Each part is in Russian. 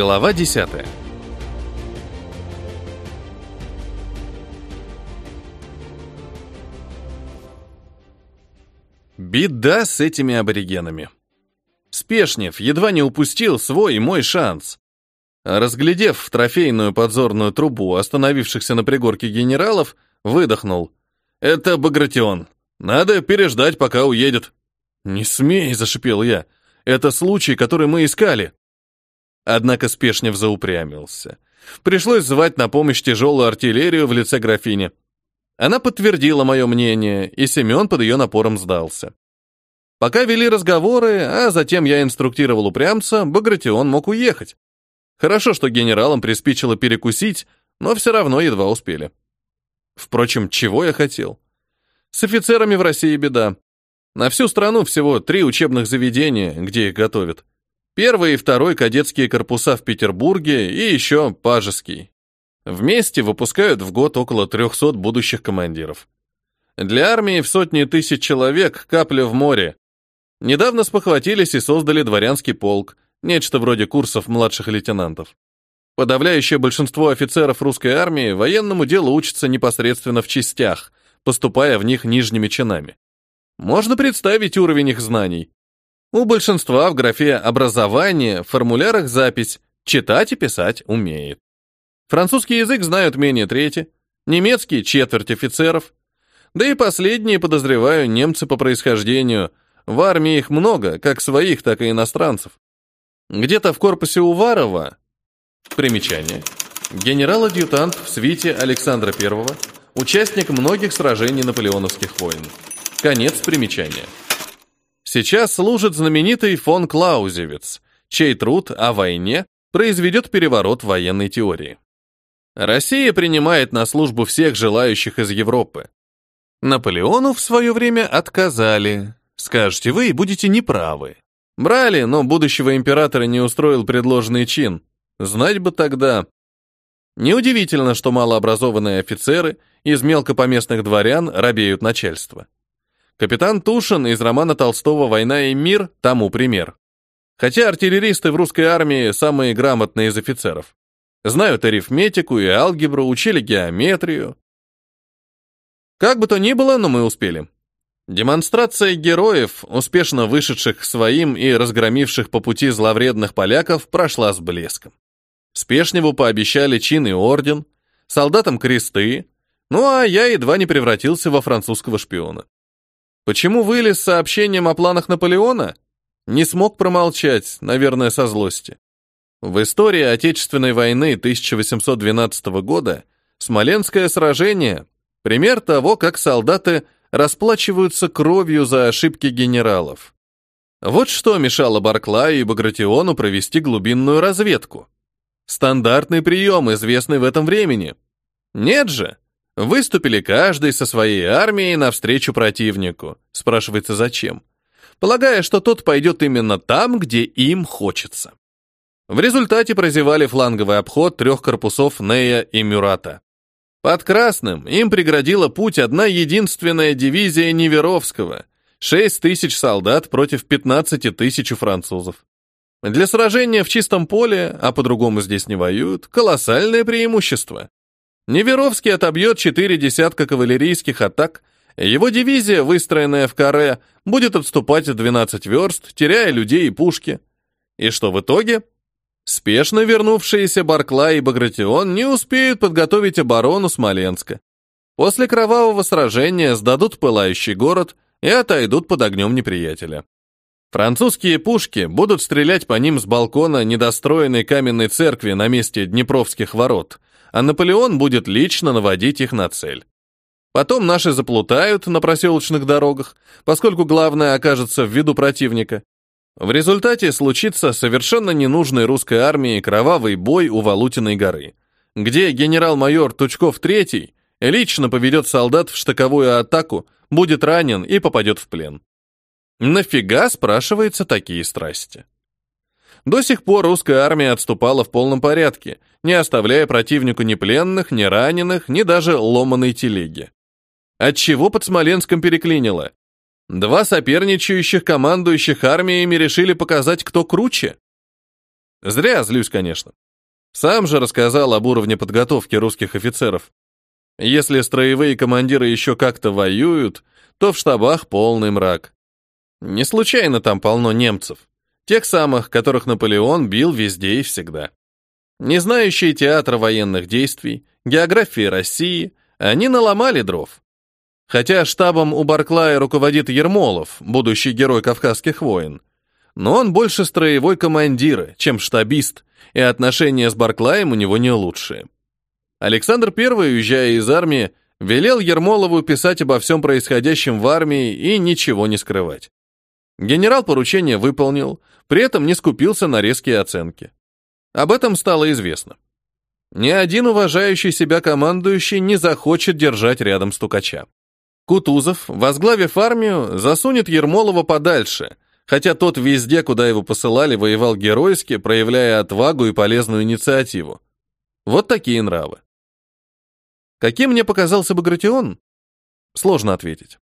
Глава 10. Беда с этими аборигенами. Спешнев едва не упустил свой и мой шанс. Разглядев в трофейную подзорную трубу остановившихся на пригорке генералов, выдохнул. «Это Багратион. Надо переждать, пока уедет». «Не смей», — зашипел я. «Это случай, который мы искали». Однако Спешнев заупрямился. Пришлось звать на помощь тяжелую артиллерию в лице графини. Она подтвердила мое мнение, и Семен под ее напором сдался. Пока вели разговоры, а затем я инструктировал упрямца, Багратион мог уехать. Хорошо, что генералам приспичило перекусить, но все равно едва успели. Впрочем, чего я хотел? С офицерами в России беда. На всю страну всего три учебных заведения, где их готовят. Первый и второй кадетские корпуса в Петербурге и еще Пажеский. Вместе выпускают в год около 300 будущих командиров. Для армии в сотни тысяч человек капля в море. Недавно спохватились и создали дворянский полк, нечто вроде курсов младших лейтенантов. Подавляющее большинство офицеров русской армии военному делу учатся непосредственно в частях, поступая в них нижними чинами. Можно представить уровень их знаний. У большинства в графе «образование» в формулярах запись «читать и писать умеет». Французский язык знают менее трети, немецкий — четверть офицеров. Да и последние, подозреваю, немцы по происхождению. В армии их много, как своих, так и иностранцев. Где-то в корпусе Уварова... Примечание. Генерал-адъютант в свите Александра I, участник многих сражений наполеоновских войн. Конец примечания. Сейчас служит знаменитый фон Клаузевиц, чей труд о войне произведет переворот военной теории. Россия принимает на службу всех желающих из Европы. Наполеону в свое время отказали. Скажете вы и будете неправы. Брали, но будущего императора не устроил предложенный чин. Знать бы тогда. Неудивительно, что малообразованные офицеры из мелкопоместных дворян робеют начальство. Капитан Тушин из романа Толстого «Война и мир» тому пример. Хотя артиллеристы в русской армии самые грамотные из офицеров. Знают арифметику и алгебру, учили геометрию. Как бы то ни было, но мы успели. Демонстрация героев, успешно вышедших своим и разгромивших по пути зловредных поляков, прошла с блеском. Спешневу пообещали чин и орден, солдатам кресты, ну а я едва не превратился во французского шпиона. Почему вылез с сообщением о планах Наполеона? Не смог промолчать, наверное, со злости. В истории Отечественной войны 1812 года Смоленское сражение – пример того, как солдаты расплачиваются кровью за ошибки генералов. Вот что мешало Барклаю и Багратиону провести глубинную разведку. Стандартный прием, известный в этом времени. Нет же, Выступили каждый со своей армией навстречу противнику. Спрашивается, зачем? Полагая, что тот пойдет именно там, где им хочется. В результате прозевали фланговый обход трех корпусов Нея и Мюрата. Под Красным им преградила путь одна единственная дивизия Неверовского, 6 тысяч солдат против 15 тысяч французов. Для сражения в чистом поле, а по-другому здесь не воюют, колоссальное преимущество. Неверовский отобьет четыре десятка кавалерийских атак, его дивизия, выстроенная в каре, будет отступать 12 верст, теряя людей и пушки. И что в итоге? Спешно вернувшиеся Барклай и Багратион не успеют подготовить оборону Смоленска. После кровавого сражения сдадут пылающий город и отойдут под огнем неприятеля. Французские пушки будут стрелять по ним с балкона недостроенной каменной церкви на месте Днепровских ворот – а Наполеон будет лично наводить их на цель. Потом наши заплутают на проселочных дорогах, поскольку главное окажется в виду противника. В результате случится совершенно ненужной русской армии кровавый бой у Валутиной горы, где генерал-майор Тучков III лично поведет солдат в штыковую атаку, будет ранен и попадет в плен. Нафига, спрашивается, такие страсти? До сих пор русская армия отступала в полном порядке, не оставляя противнику ни пленных, ни раненых, ни даже ломаной телеги. Отчего под Смоленском переклинило? Два соперничающих командующих армиями решили показать, кто круче? Зря злюсь, конечно. Сам же рассказал об уровне подготовки русских офицеров. Если строевые командиры еще как-то воюют, то в штабах полный мрак. Не случайно там полно немцев. Тех самых, которых Наполеон бил везде и всегда. Не знающие театра военных действий, географии России, они наломали дров. Хотя штабом у Барклая руководит Ермолов, будущий герой Кавказских войн. Но он больше строевой командир, чем штабист, и отношения с Барклаем у него не лучшие. Александр I, уезжая из армии, велел Ермолову писать обо всем происходящем в армии и ничего не скрывать. Генерал поручение выполнил, при этом не скупился на резкие оценки. Об этом стало известно. Ни один уважающий себя командующий не захочет держать рядом стукача. Кутузов, возглавив армию, засунет Ермолова подальше, хотя тот везде, куда его посылали, воевал геройски, проявляя отвагу и полезную инициативу. Вот такие нравы. Каким мне показался Багратион? Сложно ответить.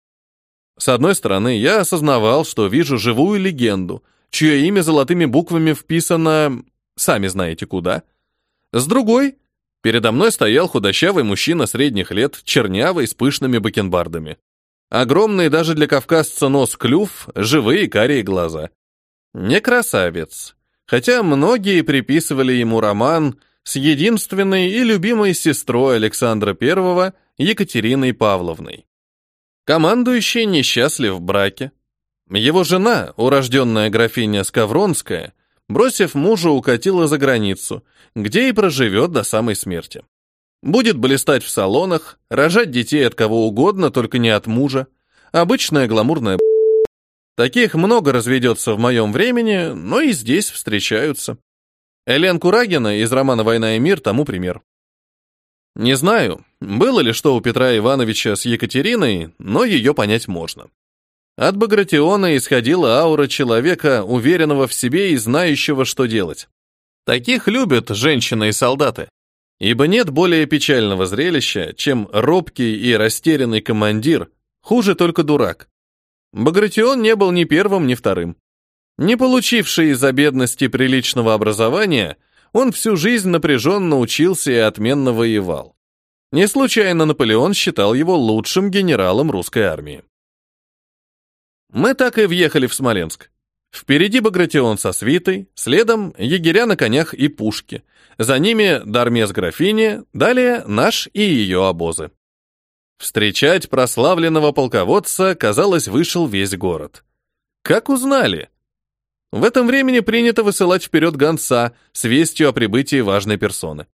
С одной стороны, я осознавал, что вижу живую легенду, чье имя золотыми буквами вписано сами знаете куда. С другой, передо мной стоял худощавый мужчина средних лет, чернявый, с пышными бакенбардами. Огромный даже для кавказца нос-клюв, живые карие глаза. Не красавец, хотя многие приписывали ему роман с единственной и любимой сестрой Александра I, Екатериной Павловной. Командующий несчастлив в браке. Его жена, урожденная графиня Скавронская, бросив мужа, укатила за границу, где и проживет до самой смерти. Будет блистать в салонах, рожать детей от кого угодно, только не от мужа. Обычная гламурная Таких много разведется в моем времени, но и здесь встречаются. Элен Курагина из романа «Война и мир» тому пример. Не знаю, было ли что у Петра Ивановича с Екатериной, но ее понять можно. От Багратиона исходила аура человека, уверенного в себе и знающего, что делать. Таких любят женщины и солдаты. Ибо нет более печального зрелища, чем робкий и растерянный командир, хуже только дурак. Багратион не был ни первым, ни вторым. Не получивший из-за бедности приличного образования, он всю жизнь напряженно учился и отменно воевал. Не случайно Наполеон считал его лучшим генералом русской армии. Мы так и въехали в Смоленск. Впереди Багратион со свитой, следом егеря на конях и пушки. За ними Дармес графини, далее наш и ее обозы. Встречать прославленного полководца, казалось, вышел весь город. Как узнали? В этом времени принято высылать вперед гонца с вестью о прибытии важной персоны.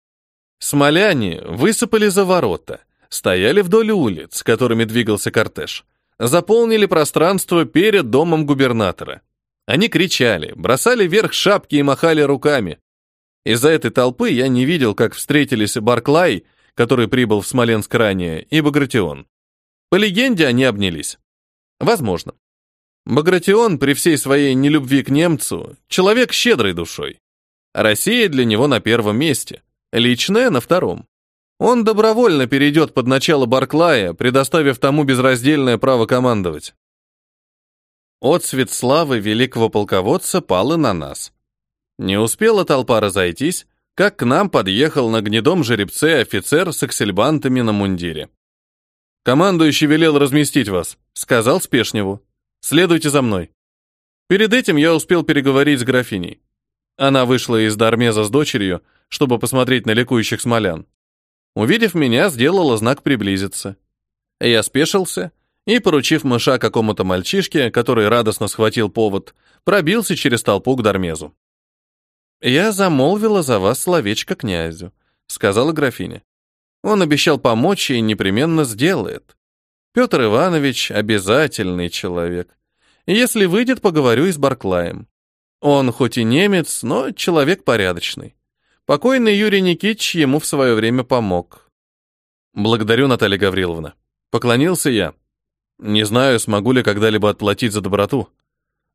Смоляне высыпали за ворота, стояли вдоль улиц, которыми двигался кортеж, заполнили пространство перед домом губернатора. Они кричали, бросали вверх шапки и махали руками. Из-за этой толпы я не видел, как встретились Барклай, который прибыл в Смоленск ранее, и Багратион. По легенде, они обнялись. Возможно. Багратион при всей своей нелюбви к немцу человек щедрой душой. Россия для него на первом месте, личная на втором. Он добровольно перейдет под начало Барклая, предоставив тому безраздельное право командовать. Отцвет славы великого полководца пал на нас. Не успела толпа разойтись, как к нам подъехал на гнедом жеребце офицер с аксельбантами на мундире. «Командующий велел разместить вас», — сказал Спешневу. Следуйте за мной. Перед этим я успел переговорить с графиней. Она вышла из Дармеза с дочерью, чтобы посмотреть на ликующих смолян. Увидев меня, сделала знак приблизиться. Я спешился и, поручив мыша какому-то мальчишке, который радостно схватил повод, пробился через толпу к Дармезу. «Я замолвила за вас словечко князю», — сказала графиня. «Он обещал помочь и непременно сделает. Петр Иванович обязательный человек. Если выйдет, поговорю и с Барклаем. Он хоть и немец, но человек порядочный. Покойный Юрий Никитич ему в свое время помог. Благодарю, Наталья Гавриловна. Поклонился я. Не знаю, смогу ли когда-либо отплатить за доброту.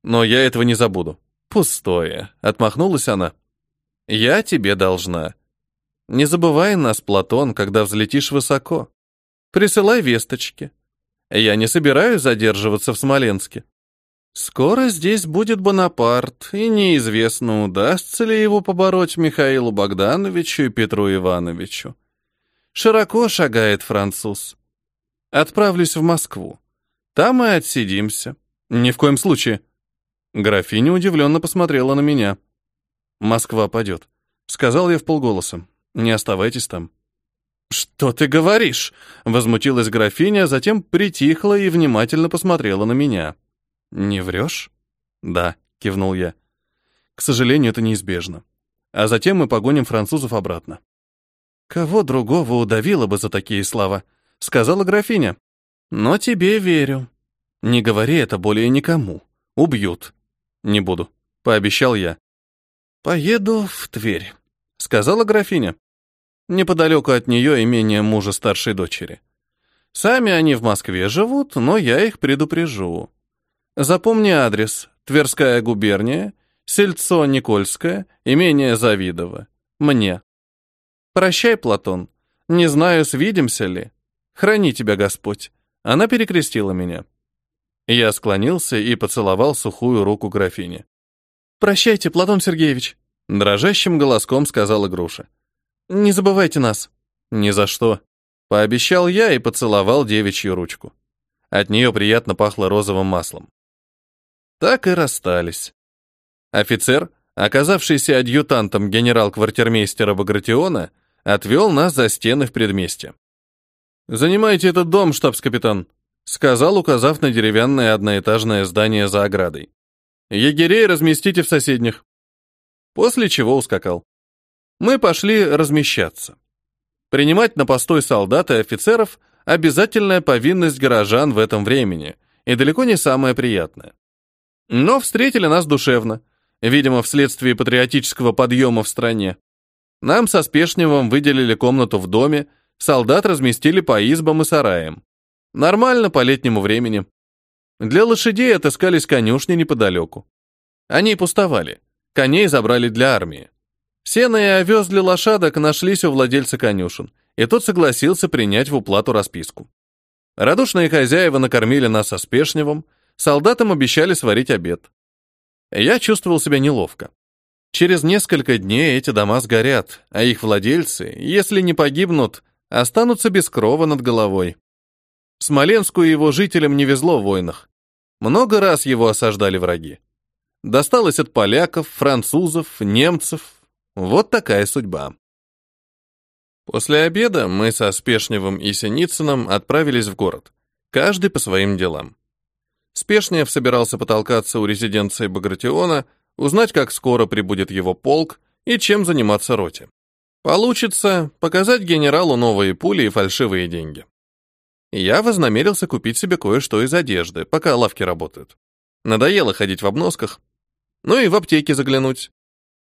Но я этого не забуду. Пустое. Отмахнулась она. Я тебе должна. Не забывай нас, Платон, когда взлетишь высоко. Присылай весточки. Я не собираюсь задерживаться в Смоленске. Скоро здесь будет Бонапарт, и неизвестно, удастся ли его побороть Михаилу Богдановичу и Петру Ивановичу. Широко шагает француз. Отправлюсь в Москву. Там и отсидимся. Ни в коем случае. Графиня удивленно посмотрела на меня. Москва падет. Сказал я в полголоса. Не оставайтесь там. «Что ты говоришь?» — возмутилась графиня, затем притихла и внимательно посмотрела на меня. «Не врешь?» «Да», — кивнул я. «К сожалению, это неизбежно. А затем мы погоним французов обратно». «Кого другого удавило бы за такие слова?» — сказала графиня. «Но тебе верю. Не говори это более никому. Убьют». «Не буду», — пообещал я. «Поеду в Тверь», — сказала графиня. Неподалеку от нее имение мужа старшей дочери. Сами они в Москве живут, но я их предупрежу. Запомни адрес. Тверская губерния, Сельцо Никольское, имение Завидово. Мне. Прощай, Платон. Не знаю, свидимся ли. Храни тебя Господь. Она перекрестила меня. Я склонился и поцеловал сухую руку графини. «Прощайте, Платон Сергеевич», — дрожащим голоском сказала Груша. «Не забывайте нас». «Ни за что», — пообещал я и поцеловал девичью ручку. От нее приятно пахло розовым маслом. Так и расстались. Офицер, оказавшийся адъютантом генерал-квартирмейстера Багратиона, отвел нас за стены в предместье. «Занимайте этот дом, штабс-капитан», — сказал, указав на деревянное одноэтажное здание за оградой. «Егерей разместите в соседних». После чего ускакал. Мы пошли размещаться. Принимать на постой солдат и офицеров — обязательная повинность горожан в этом времени, и далеко не самое приятное. Но встретили нас душевно, видимо, вследствие патриотического подъема в стране. Нам со Спешневым выделили комнату в доме, солдат разместили по избам и сараям. Нормально по летнему времени. Для лошадей отыскались конюшни неподалеку. Они пустовали. Коней забрали для армии. Сено и овес для лошадок нашлись у владельца конюшен, и тот согласился принять в уплату расписку. Радушные хозяева накормили нас со Спешневым, Солдатам обещали сварить обед. Я чувствовал себя неловко. Через несколько дней эти дома сгорят, а их владельцы, если не погибнут, останутся без крова над головой. Смоленску и его жителям не везло в войнах. Много раз его осаждали враги. Досталось от поляков, французов, немцев. Вот такая судьба. После обеда мы со Спешневым и Синицыным отправились в город, каждый по своим делам. Спешнев собирался потолкаться у резиденции Багратиона, узнать, как скоро прибудет его полк и чем заниматься роте. Получится показать генералу новые пули и фальшивые деньги. Я вознамерился купить себе кое-что из одежды, пока лавки работают. Надоело ходить в обносках. Ну и в аптеке заглянуть.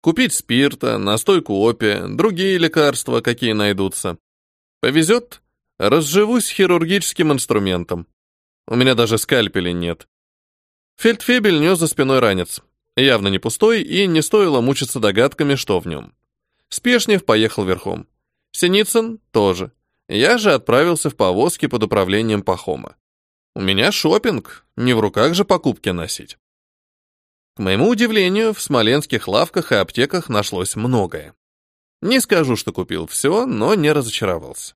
Купить спирта, настойку опия, другие лекарства, какие найдутся. Повезет, разживусь хирургическим инструментом. У меня даже скальпеля нет. Фельдфебель нес за спиной ранец. Явно не пустой, и не стоило мучиться догадками, что в нем. Спешнев поехал верхом. Синицын тоже. Я же отправился в повозке под управлением Пахома. У меня шопинг, не в руках же покупки носить. К моему удивлению, в смоленских лавках и аптеках нашлось многое. Не скажу, что купил все, но не разочаровался.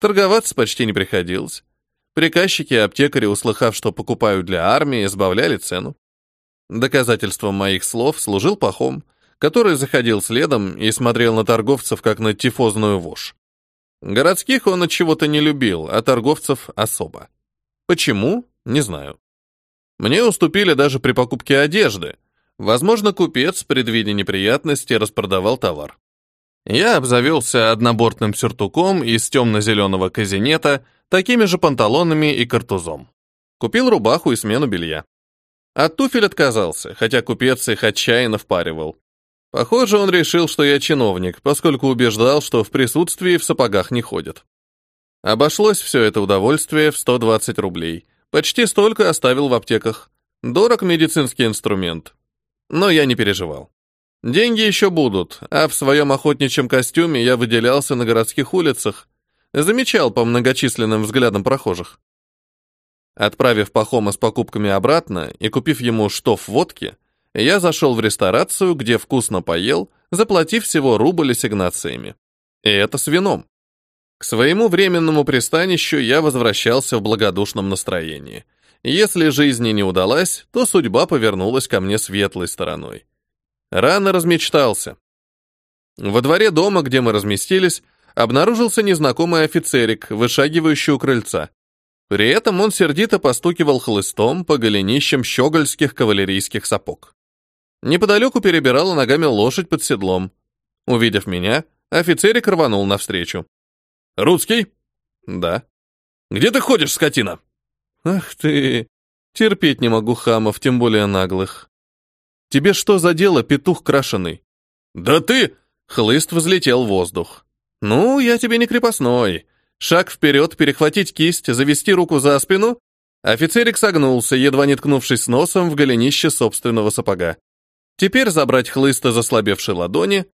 Торговаться почти не приходилось. Приказчики и аптекари, услыхав, что покупаю для армии, избавляли цену. Доказательством моих слов служил пахом, который заходил следом и смотрел на торговцев, как на тифозную вошь. Городских он от чего-то не любил, а торговцев особо. Почему? Не знаю. Мне уступили даже при покупке одежды. Возможно, купец, предвидя неприятности, распродавал товар. Я обзавелся однобортным сюртуком из темно-зеленого казинета, такими же панталонами и картузом. Купил рубаху и смену белья. От туфель отказался, хотя купец их отчаянно впаривал. Похоже, он решил, что я чиновник, поскольку убеждал, что в присутствии в сапогах не ходят. Обошлось все это удовольствие в 120 рублей. Почти столько оставил в аптеках. Дорог медицинский инструмент. Но я не переживал. Деньги еще будут, а в своем охотничьем костюме я выделялся на городских улицах, замечал по многочисленным взглядам прохожих. Отправив Пахома с покупками обратно и купив ему штоф водки, я зашел в ресторацию, где вкусно поел, заплатив всего рубль ассигнациями. И это с вином. К своему временному пристанищу я возвращался в благодушном настроении. Если жизни не удалась, то судьба повернулась ко мне светлой стороной. Рано размечтался. Во дворе дома, где мы разместились, обнаружился незнакомый офицерик, вышагивающий у крыльца. При этом он сердито постукивал хлыстом по голенищам щегольских кавалерийских сапог. Неподалеку перебирала ногами лошадь под седлом. Увидев меня, офицерик рванул навстречу. «Русский?» «Да». «Где ты ходишь, скотина?» «Ах ты! Терпеть не могу хамов, тем более наглых. Тебе что за дело, петух крашеный?» «Да ты!» Хлыст взлетел в воздух. «Ну, я тебе не крепостной. Шаг вперед, перехватить кисть, завести руку за спину». Офицерик согнулся, едва не ткнувшись носом в голенище собственного сапога. Теперь забрать хлыста заслабевшей ладони.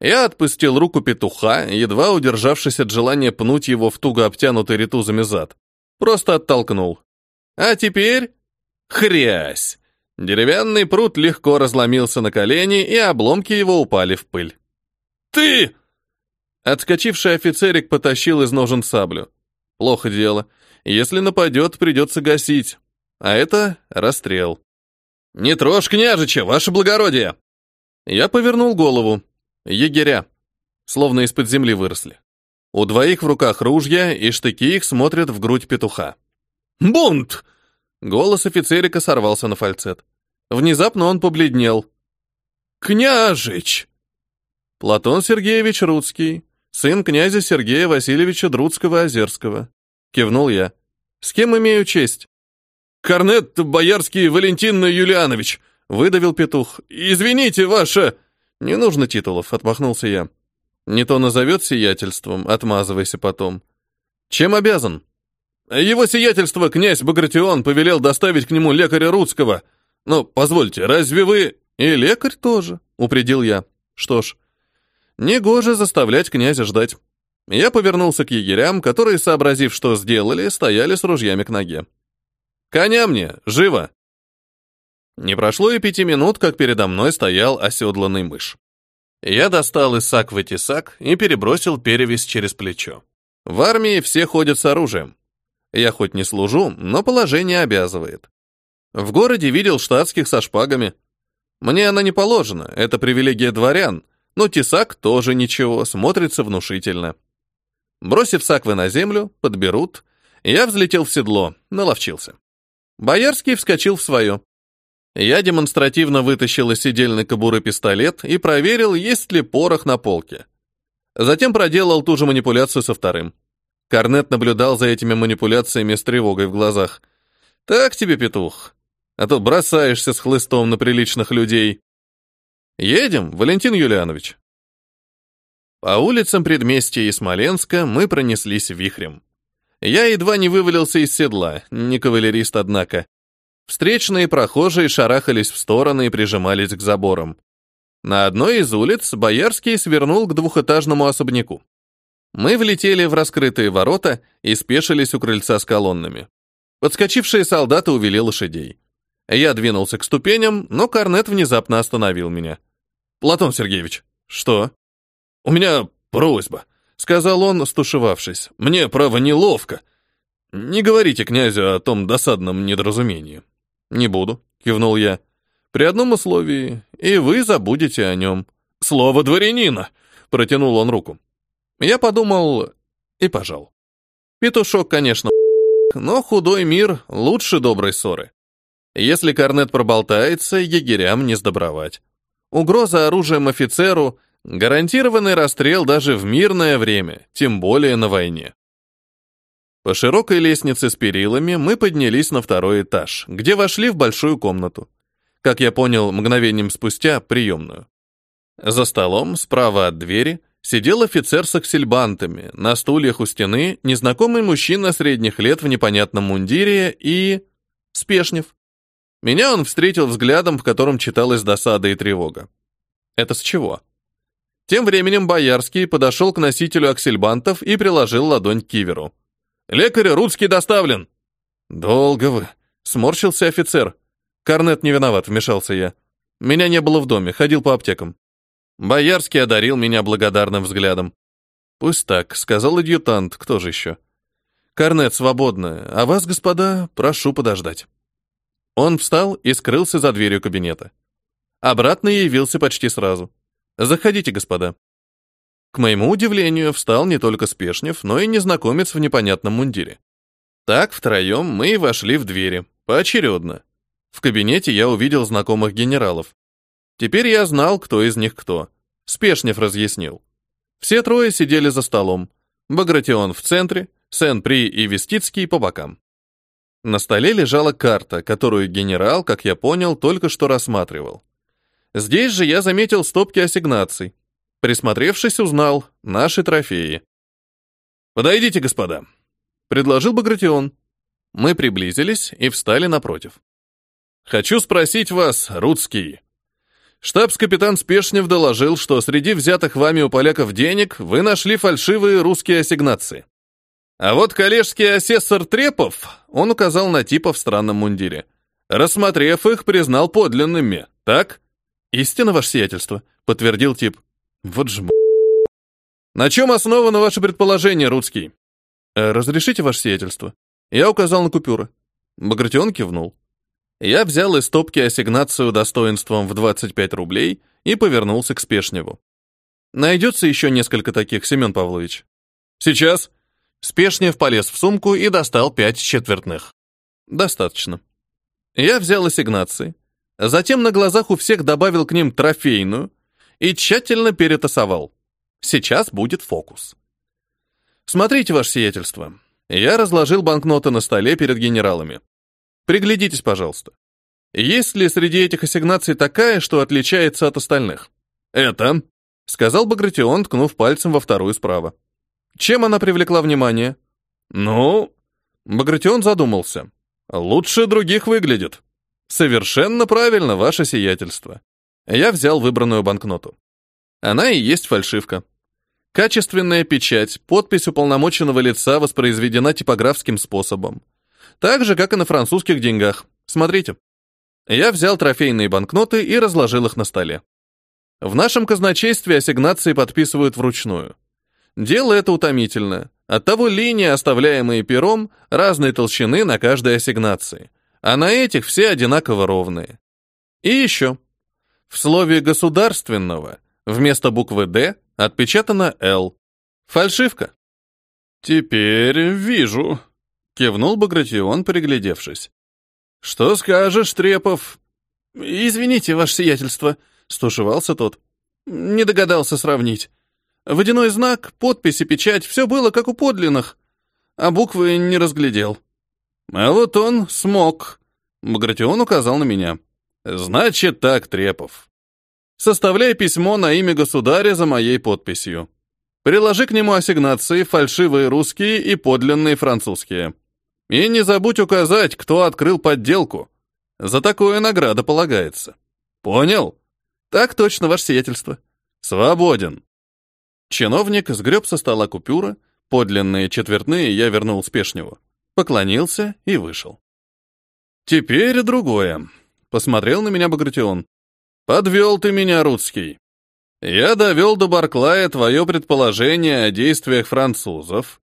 Я отпустил руку петуха, едва удержавшись от желания пнуть его в туго обтянутый ритузами зад. Просто оттолкнул. А теперь... Хрясь! Деревянный пруд легко разломился на колени, и обломки его упали в пыль. «Ты!» Отскочивший офицерик потащил из ножен саблю. Плохо дело. Если нападет, придется гасить. А это расстрел. «Не трожь княжича, ваше благородие!» Я повернул голову. Егеря. Словно из-под земли выросли. У двоих в руках ружья, и штыки их смотрят в грудь петуха. «Бунт!» Голос офицерика сорвался на фальцет. Внезапно он побледнел. «Княжич!» Платон Сергеевич Рудский, сын князя Сергея Васильевича Друцкого-Озерского. Кивнул я. «С кем имею честь?» «Корнет Боярский Валентин Юлианович!» — выдавил петух. «Извините, ваше...» «Не нужно титулов», — отмахнулся я. «Не то назовет сиятельством, отмазывайся потом». «Чем обязан?» «Его сиятельство, князь Багратион, повелел доставить к нему лекаря Рудского. Ну, позвольте, разве вы...» «И лекарь тоже», — упредил я. «Что ж, негоже заставлять князя ждать». Я повернулся к егерям, которые, сообразив, что сделали, стояли с ружьями к ноге. Коня мне! Живо!» Не прошло и пяти минут, как передо мной стоял оседланный мышь. Я достал из саквы тесак и перебросил перевязь через плечо. В армии все ходят с оружием. Я хоть не служу, но положение обязывает. В городе видел штатских со шпагами. Мне она не положена, это привилегия дворян, но тесак тоже ничего, смотрится внушительно. Бросив саквы на землю, подберут, я взлетел в седло, наловчился. Боярский вскочил в свое. Я демонстративно вытащил из сидельной кобуры пистолет и проверил, есть ли порох на полке. Затем проделал ту же манипуляцию со вторым. Корнет наблюдал за этими манипуляциями с тревогой в глазах. «Так тебе, петух, а то бросаешься с хлыстом на приличных людей». «Едем, Валентин Юлианович». По улицам предместья и Смоленска мы пронеслись вихрем. Я едва не вывалился из седла, не кавалерист, однако. Встречные прохожие шарахались в стороны и прижимались к заборам. На одной из улиц Боярский свернул к двухэтажному особняку. Мы влетели в раскрытые ворота и спешились у крыльца с колоннами. Подскочившие солдаты увели лошадей. Я двинулся к ступеням, но Корнет внезапно остановил меня. «Платон Сергеевич». «Что?» «У меня просьба», — сказал он, стушевавшись. «Мне, право, неловко. Не говорите князю о том досадном недоразумении». «Не буду», — кивнул я. «При одном условии, и вы забудете о нем». «Слово дворянина!» — протянул он руку. Я подумал и пожал. Петушок, конечно, но худой мир лучше доброй ссоры. Если корнет проболтается, егерям не сдобровать. Угроза оружием офицеру Гарантированный расстрел даже в мирное время, тем более на войне. По широкой лестнице с перилами мы поднялись на второй этаж, где вошли в большую комнату. Как я понял, мгновением спустя приемную. За столом, справа от двери, сидел офицер с аксельбантами, на стульях у стены незнакомый мужчина средних лет в непонятном мундире и... Спешнев. Меня он встретил взглядом, в котором читалась досада и тревога. Это с чего? Тем временем Боярский подошел к носителю аксельбантов и приложил ладонь к киверу. «Лекарь Рудский доставлен!» Долго вы. Сморщился офицер. Корнет не виноват, вмешался я. Меня не было в доме, ходил по аптекам. Боярский одарил меня благодарным взглядом. Пусть так, сказал адъютант, кто же еще? Корнет свободно, а вас, господа, прошу подождать. Он встал и скрылся за дверью кабинета. Обратно явился почти сразу. Заходите, господа. К моему удивлению, встал не только Спешнев, но и незнакомец в непонятном мундире. Так, втроем мы и вошли в двери, поочередно. В кабинете я увидел знакомых генералов. Теперь я знал, кто из них кто. Спешнев разъяснил. Все трое сидели за столом. Багратион в центре, Сен-При и Вестицкий по бокам. На столе лежала карта, которую генерал, как я понял, только что рассматривал. Здесь же я заметил стопки ассигнаций. Присмотревшись, узнал наши трофеи. «Подойдите, господа», — предложил Багратион. Мы приблизились и встали напротив. «Хочу спросить вас, Рудский, Штабс-капитан Спешнев доложил, что среди взятых вами у поляков денег вы нашли фальшивые русские ассигнации. А вот коллежский асессор Трепов, он указал на типа в странном мундире, рассмотрев их, признал подлинными, так? Истинно, ваше сиятельство, подтвердил тип. Вот жм... На чем основано ваше предположение, Рудский? «Э, разрешите, ваше сиятельство? Я указал на купюры. Багратион кивнул. Я взял из стопки ассигнацию достоинством в 25 рублей и повернулся к Спешневу. Найдется еще несколько таких, Семен Павлович? Сейчас. Спешнев полез в сумку и достал пять четвертных. Достаточно. Я взял ассигнации, затем на глазах у всех добавил к ним трофейную и тщательно перетасовал. Сейчас будет фокус. Смотрите, ваше сиятельство. Я разложил банкноты на столе перед генералами. Приглядитесь, пожалуйста. Есть ли среди этих ассигнаций такая, что отличается от остальных? Это, сказал Багратион, ткнув пальцем во вторую справа. Чем она привлекла внимание? Ну, Багратион задумался. Лучше других выглядит. Совершенно правильно, ваше сиятельство. Я взял выбранную банкноту. Она и есть фальшивка. Качественная печать, подпись уполномоченного лица воспроизведена типографским способом. Так же, как и на французских деньгах. Смотрите. Я взял трофейные банкноты и разложил их на столе. В нашем казначействе ассигнации подписывают вручную. Дело это утомительное. Оттого линии, оставляемые пером, разной толщины на каждой ассигнации, а на этих все одинаково ровные. И еще. В слове «государственного» вместо буквы «Д» отпечатано «Л». Фальшивка. «Теперь вижу», Кивнул Багратион, приглядевшись. «Что скажешь, Трепов?» «Извините, ваше сиятельство», — стушевался тот. «Не догадался сравнить. Водяной знак, подпись и печать — все было как у подлинных, а буквы не разглядел». «А вот он смог», — Багратион указал на меня. «Значит так, Трепов. Составляй письмо на имя государя за моей подписью. Приложи к нему ассигнации, фальшивые русские и подлинные французские». И не забудь указать, кто открыл подделку. За такое награда полагается. Понял? Так точно, ваше сиятельство. Свободен. Чиновник сгреб со стола купюры, подлинные четвертные я вернул Спешневу, поклонился и вышел. Теперь другое. Посмотрел на меня Багратион. Подвел ты меня, Рудский. Я довел до Барклая твое предположение о действиях французов.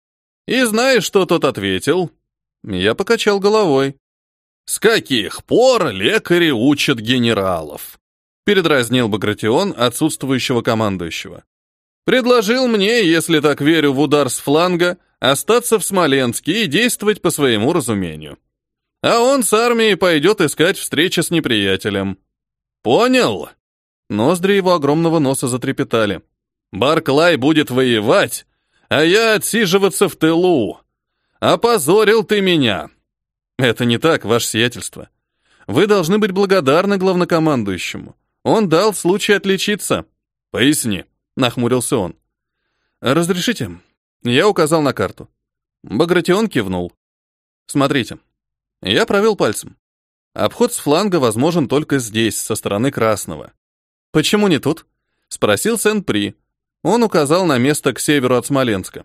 И знаешь, что тот ответил? Я покачал головой. «С каких пор лекари учат генералов?» Передразнил Багратион отсутствующего командующего. «Предложил мне, если так верю в удар с фланга, остаться в Смоленске и действовать по своему разумению. А он с армией пойдет искать встречи с неприятелем. Понял?» Ноздри его огромного носа затрепетали. «Барклай будет воевать, а я отсиживаться в тылу. «Опозорил ты меня!» «Это не так, ваше сиятельство. Вы должны быть благодарны главнокомандующему. Он дал случай отличиться». «Поясни», — нахмурился он. «Разрешите?» Я указал на карту. Багратион кивнул. «Смотрите. Я провел пальцем. Обход с фланга возможен только здесь, со стороны Красного. Почему не тут?» — спросил Сен-При. Он указал на место к северу от Смоленска.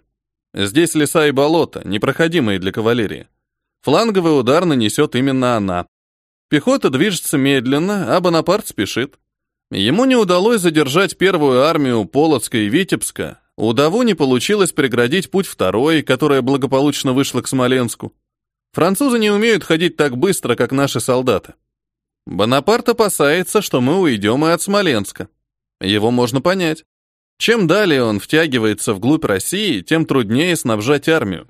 Здесь леса и болота, непроходимые для кавалерии. Фланговый удар нанесет именно она. Пехота движется медленно, а Бонапарт спешит. Ему не удалось задержать первую армию Полоцка и Витебска. Удову не получилось преградить путь второй, которая благополучно вышла к Смоленску. Французы не умеют ходить так быстро, как наши солдаты. Бонапарт опасается, что мы уйдем и от Смоленска. Его можно понять. Чем далее он втягивается вглубь России, тем труднее снабжать армию.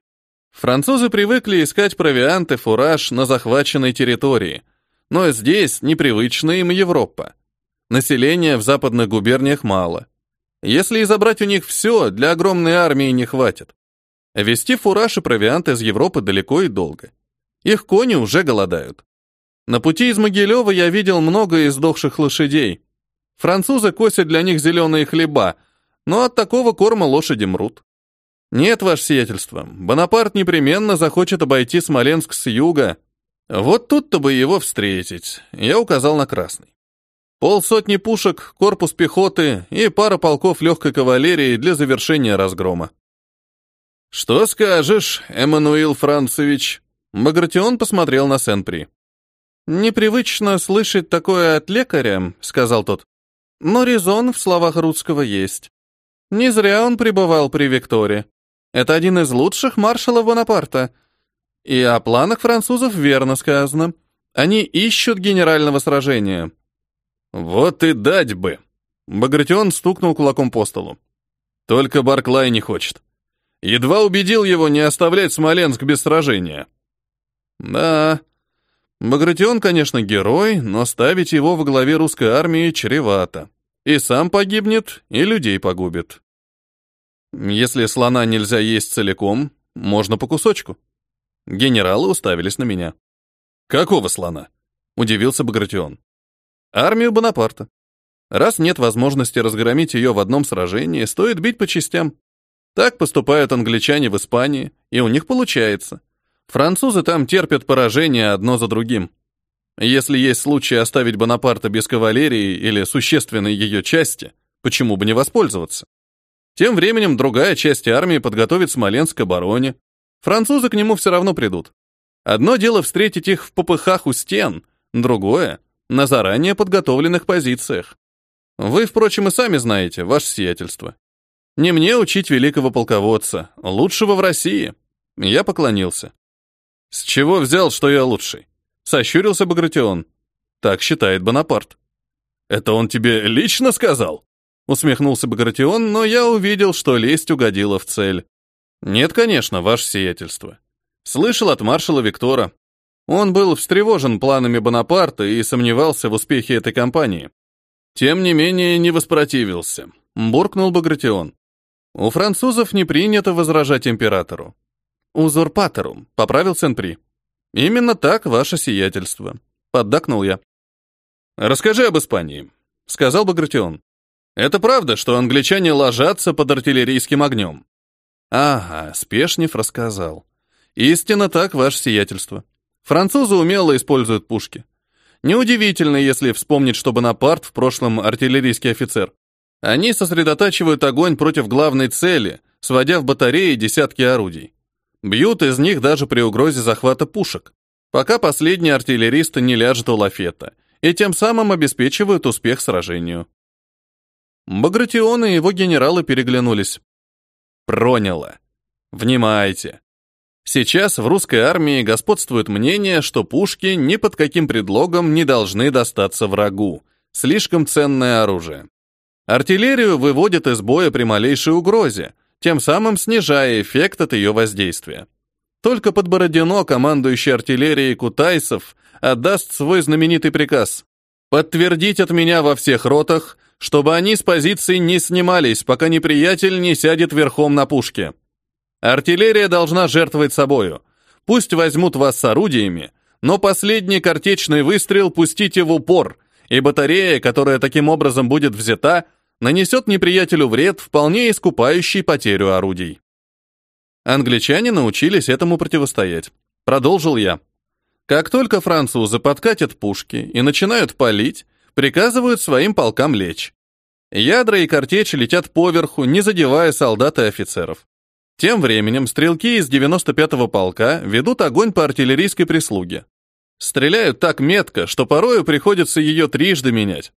Французы привыкли искать провианты, фураж на захваченной территории, но здесь непривычна им Европа. Населения в западных губерниях мало. Если и забрать у них все, для огромной армии не хватит. Вести фураж и провиант из Европы далеко и долго. Их кони уже голодают. На пути из Могилева я видел много издохших лошадей. Французы косят для них зеленые хлеба, но от такого корма лошади мрут. Нет, ваше сиятельство, Бонапарт непременно захочет обойти Смоленск с юга. Вот тут-то бы его встретить. Я указал на красный. Полсотни пушек, корпус пехоты и пара полков легкой кавалерии для завершения разгрома. «Что скажешь, Эммануил Францевич?» Багратион посмотрел на Сен-При. «Непривычно слышать такое от лекаря», — сказал тот. «Но резон в словах русского есть. Не зря он пребывал при Викторе. Это один из лучших маршалов Бонапарта. И о планах французов верно сказано. Они ищут генерального сражения. «Вот и дать бы!» Багратион стукнул кулаком по столу. «Только Барклай не хочет. Едва убедил его не оставлять Смоленск без сражения». «Да, Багратион, конечно, герой, но ставить его во главе русской армии чревато. И сам погибнет, и людей погубит. Если слона нельзя есть целиком, можно по кусочку». Генералы уставились на меня. «Какого слона?» — удивился Багратион. Армию Бонапарта. Раз нет возможности разгромить ее в одном сражении, стоит бить по частям. Так поступают англичане в Испании, и у них получается. Французы там терпят поражения одно за другим. Если есть случай оставить Бонапарта без кавалерии или существенной ее части, почему бы не воспользоваться? Тем временем другая часть армии подготовит Смоленск к обороне. Французы к нему все равно придут. Одно дело встретить их в попыхах у стен, другое на заранее подготовленных позициях. Вы, впрочем, и сами знаете, ваше сиятельство. Не мне учить великого полководца, лучшего в России. Я поклонился. С чего взял, что я лучший? Сощурился Багратион. Так считает Бонапарт. Это он тебе лично сказал? Усмехнулся Багратион, но я увидел, что лесть угодила в цель. Нет, конечно, ваше сиятельство. Слышал от маршала Виктора. Он был встревожен планами Бонапарта и сомневался в успехе этой кампании. Тем не менее, не воспротивился. Буркнул Багратион. У французов не принято возражать императору. Узурпатору, поправил Сен-При. Именно так, ваше сиятельство. Поддакнул я. Расскажи об Испании, сказал Багратион. Это правда, что англичане ложатся под артиллерийским огнем? Ага, Спешнев рассказал. Истинно так, ваше сиятельство. Французы умело используют пушки. Неудивительно, если вспомнить, что Бонапарт в прошлом артиллерийский офицер. Они сосредотачивают огонь против главной цели, сводя в батареи десятки орудий. Бьют из них даже при угрозе захвата пушек, пока последний артиллерист не ляжет у лафета, и тем самым обеспечивают успех сражению. Багратион и его генералы переглянулись. Проняло. Внимайте. Сейчас в русской армии господствует мнение, что пушки ни под каким предлогом не должны достаться врагу. Слишком ценное оружие. Артиллерию выводят из боя при малейшей угрозе, тем самым снижая эффект от ее воздействия. Только под Бородино командующий артиллерией Кутайсов отдаст свой знаменитый приказ подтвердить от меня во всех ротах, чтобы они с позиций не снимались, пока неприятель не сядет верхом на пушке. Артиллерия должна жертвовать собою. Пусть возьмут вас с орудиями, но последний картечный выстрел пустите в упор, и батарея, которая таким образом будет взята, нанесет неприятелю вред, вполне искупающий потерю орудий. Англичане научились этому противостоять. Продолжил я. Как только французы подкатят пушки и начинают палить, приказывают своим полкам лечь. Ядра и картечь летят поверху, не задевая солдат и офицеров. Тем временем стрелки из 95-го полка ведут огонь по артиллерийской прислуге. Стреляют так метко, что порою приходится ее трижды менять.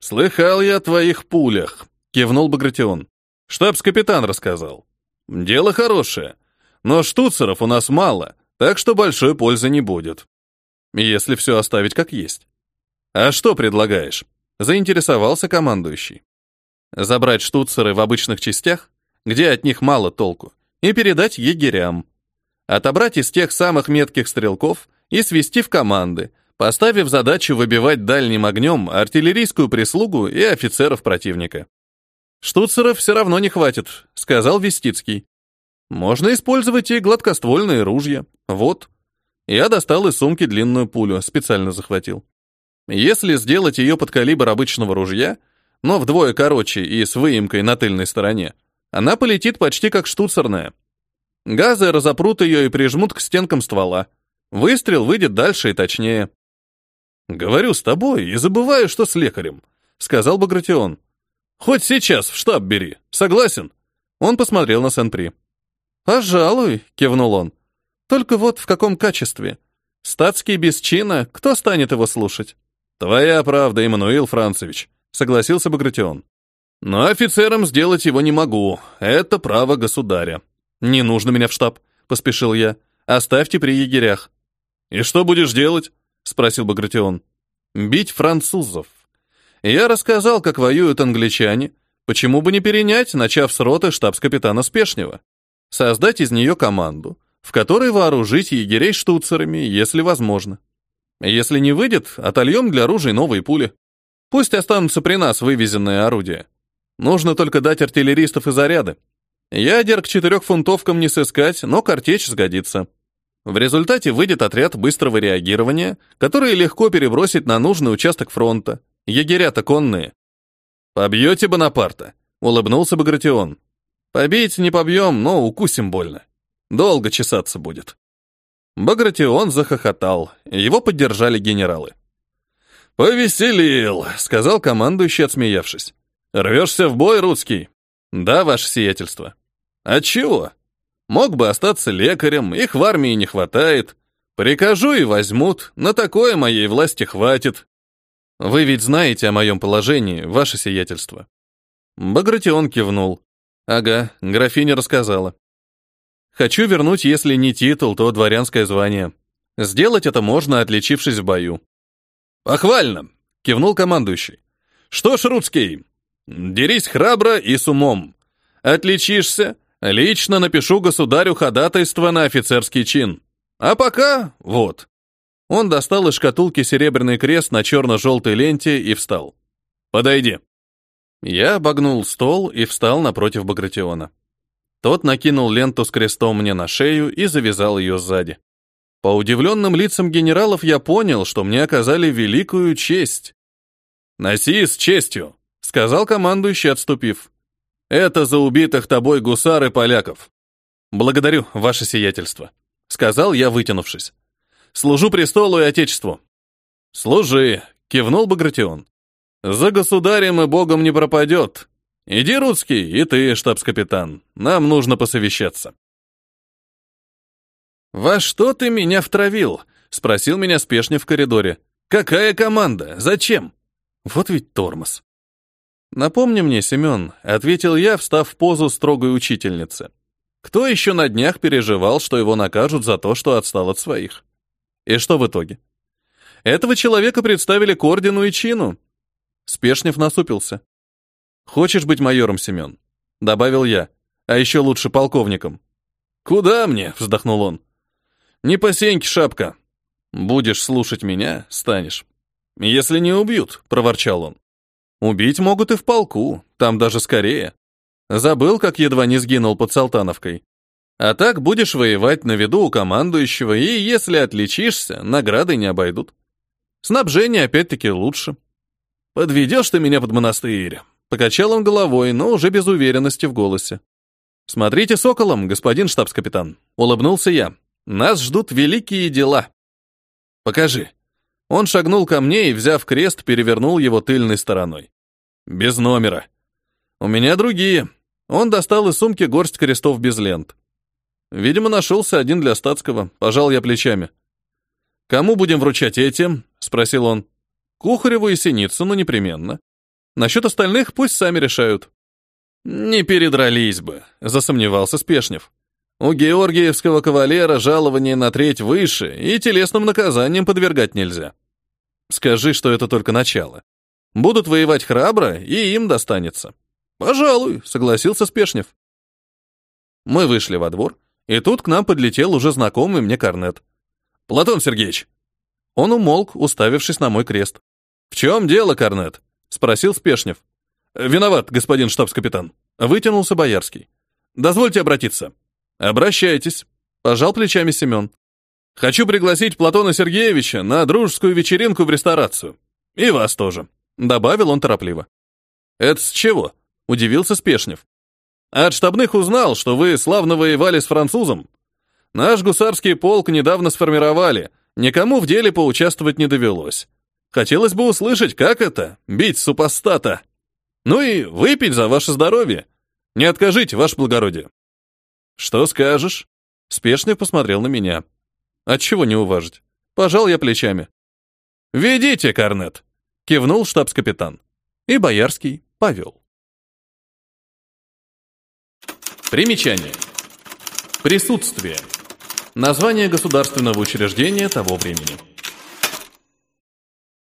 «Слыхал я о твоих пулях», — кивнул Багратион. «Штабс-капитан рассказал. Дело хорошее, но штуцеров у нас мало, так что большой пользы не будет. Если все оставить как есть». «А что предлагаешь?» — заинтересовался командующий. «Забрать штуцеры в обычных частях, где от них мало толку, и передать егерям. Отобрать из тех самых метких стрелков и свести в команды, поставив задачу выбивать дальним огнем артиллерийскую прислугу и офицеров противника. «Штуцеров все равно не хватит», — сказал Вестицкий. «Можно использовать и гладкоствольные ружья. Вот». Я достал из сумки длинную пулю, специально захватил. Если сделать ее под калибр обычного ружья, но вдвое короче и с выемкой на тыльной стороне, она полетит почти как штуцерная. Газы разопрут ее и прижмут к стенкам ствола. Выстрел выйдет дальше и точнее. «Говорю с тобой и забываю, что с лекарем», — сказал Багратион. «Хоть сейчас в штаб бери. Согласен?» Он посмотрел на Сен-При. «Пожалуй», — кивнул он. «Только вот в каком качестве? Статский без чина, кто станет его слушать?» «Твоя правда, Эммануил Францевич», — согласился Багратион. «Но офицером сделать его не могу. Это право государя». «Не нужно меня в штаб», — поспешил я. «Оставьте при егерях». «И что будешь делать?» — спросил Багратион. «Бить французов. Я рассказал, как воюют англичане. Почему бы не перенять, начав с роты штабс-капитана Спешнего? Создать из нее команду, в которой вооружить егерей штуцерами, если возможно. Если не выйдет, отольем для оружия новые пули. Пусть останутся при нас вывезенные орудия. Нужно только дать артиллеристов и заряды. Ядер к четырехфунтовкам не сыскать, но картечь сгодится. В результате выйдет отряд быстрого реагирования, который легко перебросить на нужный участок фронта. Егеря-то конные. «Побьете Бонапарта?» — улыбнулся Багратион. «Побить не побьем, но укусим больно. Долго чесаться будет». Багратион захохотал, его поддержали генералы. «Повеселил», — сказал командующий, отсмеявшись. «Рвешься в бой, русский?» «Да, ваше сиятельство». «А чего?» Мог бы остаться лекарем, их в армии не хватает. Прикажу и возьмут, на такое моей власти хватит. Вы ведь знаете о моем положении, ваше сиятельство. Багратион кивнул. Ага, графиня рассказала. Хочу вернуть, если не титул, то дворянское звание. Сделать это можно, отличившись в бою. Похвально, кивнул командующий. Что ж, Рудский, дерись храбро и с умом. Отличишься, Лично напишу государю ходатайство на офицерский чин. А пока вот. Он достал из шкатулки серебряный крест на черно-желтой ленте и встал. «Подойди». Я обогнул стол и встал напротив Багратиона. Тот накинул ленту с крестом мне на шею и завязал ее сзади. По удивленным лицам генералов я понял, что мне оказали великую честь. «Носи с честью», — сказал командующий, отступив. Это за убитых тобой гусар и поляков. Благодарю, ваше сиятельство, сказал я, вытянувшись. Служу престолу и отечеству. Служи, кивнул Багратион. За государем и богом не пропадет. Иди, Рудский, и ты, штабс-капитан. Нам нужно посовещаться. «Во что ты меня втравил?» — спросил меня спешно в коридоре. «Какая команда? Зачем?» Вот ведь тормоз. «Напомни мне, Семен», — ответил я, встав в позу строгой учительницы. «Кто еще на днях переживал, что его накажут за то, что отстал от своих? И что в итоге? Этого человека представили к ордену и чину». Спешнев насупился. «Хочешь быть майором, Семен?» — добавил я. «А еще лучше полковником». «Куда мне?» — вздохнул он. «Не по сеньке шапка. Будешь слушать меня, станешь. Если не убьют», — проворчал он. Убить могут и в полку, там даже скорее. Забыл, как едва не сгинул под Салтановкой. А так будешь воевать на виду у командующего, и если отличишься, награды не обойдут. Снабжение опять-таки лучше. Подведешь ты меня под монастырь. Покачал он головой, но уже без уверенности в голосе. Смотрите соколом, господин штабс-капитан. Улыбнулся я. Нас ждут великие дела. Покажи. Он шагнул ко мне и, взяв крест, перевернул его тыльной стороной. Без номера. У меня другие. Он достал из сумки горсть крестов без лент. Видимо, нашелся один для статского. Пожал я плечами. «Кому будем вручать эти?» — спросил он. «Кухареву и Синицыну непременно. Насчет остальных пусть сами решают». «Не передрались бы», — засомневался Спешнев. «У георгиевского кавалера жалование на треть выше, и телесным наказанием подвергать нельзя. Скажи, что это только начало. Будут воевать храбро, и им достанется». «Пожалуй», — согласился Спешнев. Мы вышли во двор, и тут к нам подлетел уже знакомый мне корнет. «Платон Сергеевич!» Он умолк, уставившись на мой крест. «В чем дело, корнет?» — спросил Спешнев. «Виноват, господин штабс-капитан». Вытянулся Боярский. «Дозвольте обратиться». «Обращайтесь», — пожал плечами Семен. «Хочу пригласить Платона Сергеевича на дружескую вечеринку в ресторацию. И вас тоже», — добавил он торопливо. «Это с чего?» — удивился Спешнев. «От штабных узнал, что вы славно воевали с французом. Наш гусарский полк недавно сформировали, никому в деле поучаствовать не довелось. Хотелось бы услышать, как это — бить супостата». Ну и выпить за ваше здоровье. Не откажите, ваше благородие. Что скажешь? Спешный посмотрел на меня. Отчего не уважить? Пожал я плечами. Ведите, Корнет, кивнул штабс-капитан. И Боярский повел. Примечание. Присутствие. Название государственного учреждения того времени.